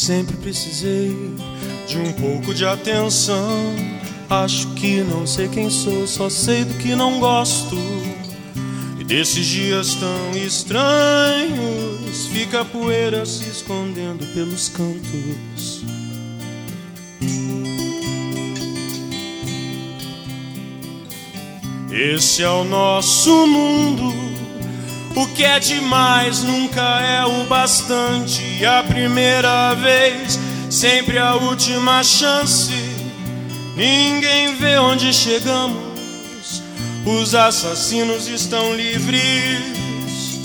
sempre precisei de um pouco de atenção. Acho que não sei quem sou, só sei do que não gosto. E desses dias tão estranhos, fica a poeira se escondendo pelos cantos. Esse é o nosso mundo. O que é demais nunca é o bastante. A primeira vez, sempre a última chance. Ninguém vê onde chegamos. Os assassinos estão livres.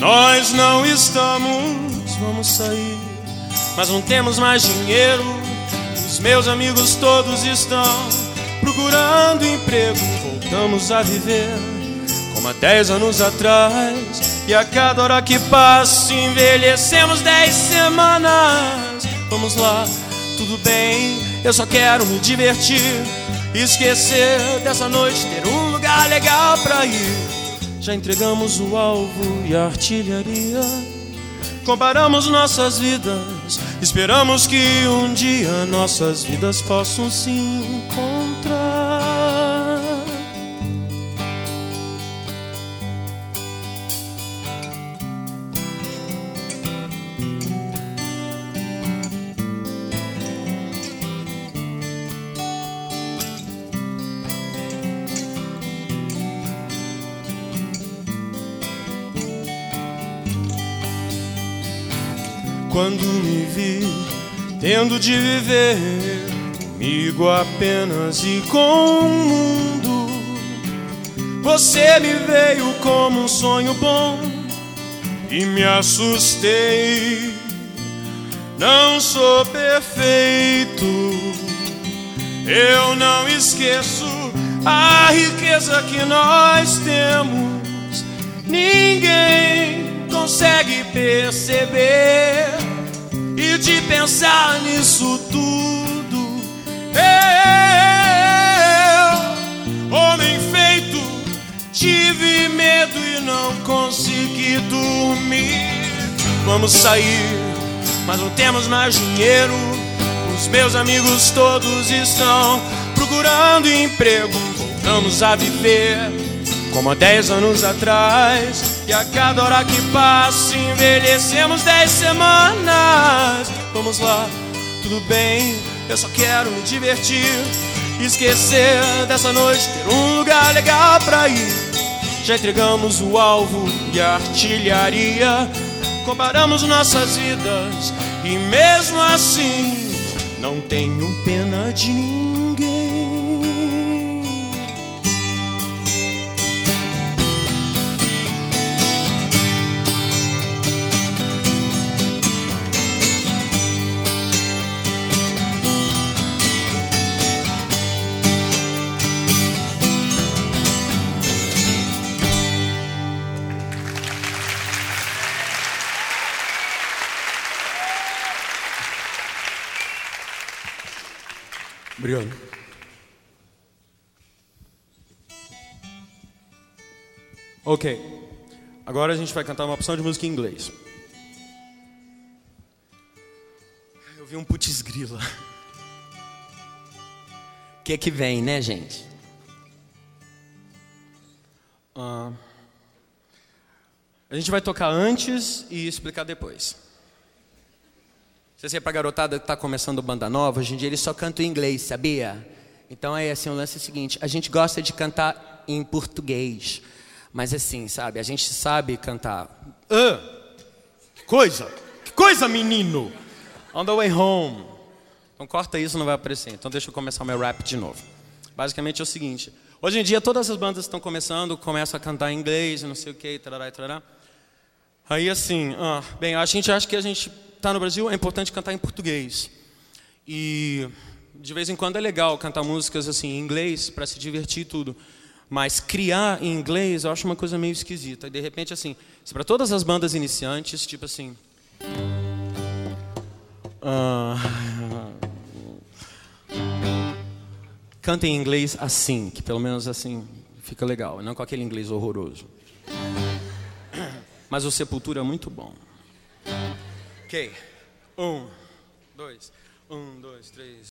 Nós não estamos. Vamos sair, mas não temos mais dinheiro. Os meus amigos todos estão procurando emprego. Voltamos a viver como há dez anos atrás. E a cada hora que passa, envelhecemos dez semanas. Vamos lá, tudo bem, eu só quero me divertir. Esquecer dessa noite, ter um lugar legal pra ir. Já entregamos o alvo e a artilharia. Comparamos nossas vidas, esperamos que um dia nossas vidas possam se encontrar. Quando me vi tendo de viver comigo apenas e com o mundo, você me veio como um sonho bom e me assustei. Não sou perfeito, eu não esqueço a riqueza que nós temos. Ninguém consegue perceber pensar nisso tudo. Eu, homem feito, tive medo e não consegui dormir. Vamos sair, mas não temos mais dinheiro. Os meus amigos todos estão procurando emprego. Voltamos a viver como há dez anos atrás. E a cada hora que passa, envelhecemos dez semanas. Vamos lá, tudo bem, eu só quero me divertir. Esquecer dessa noite, ter um lugar legal pra ir. Já entregamos o alvo e a artilharia. Comparamos nossas vidas e mesmo assim não tenho pena de ninguém. Obrigado. Ok. Agora a gente vai cantar uma opção de música em inglês. Eu vi um putz grila. O que que vem, né, gente? Ah, a gente vai tocar antes e explicar depois. Se você é pra garotada que tá começando banda nova, hoje em dia eles só cantam em inglês, sabia? Então aí assim, o lance é o seguinte, a gente gosta de cantar em português. Mas assim, sabe, a gente sabe cantar. Ah, que coisa! Que coisa, menino! On the way home. Então corta isso, não vai aparecer. Então deixa eu começar o meu rap de novo. Basicamente é o seguinte: hoje em dia todas as bandas estão começando, começam a cantar em inglês, não sei o que, tarará, tarará. Aí assim, ah, bem, a gente acha que a gente está no Brasil, é importante cantar em português. E de vez em quando é legal cantar músicas assim em inglês para se divertir e tudo. Mas criar em inglês eu acho uma coisa meio esquisita. E de repente assim, para todas as bandas iniciantes, tipo assim, ah, cantem em inglês assim, que pelo menos assim fica legal, não com aquele inglês horroroso. Mas o Sepultura é muito bom. Ok. Um, dois, um, dois, três.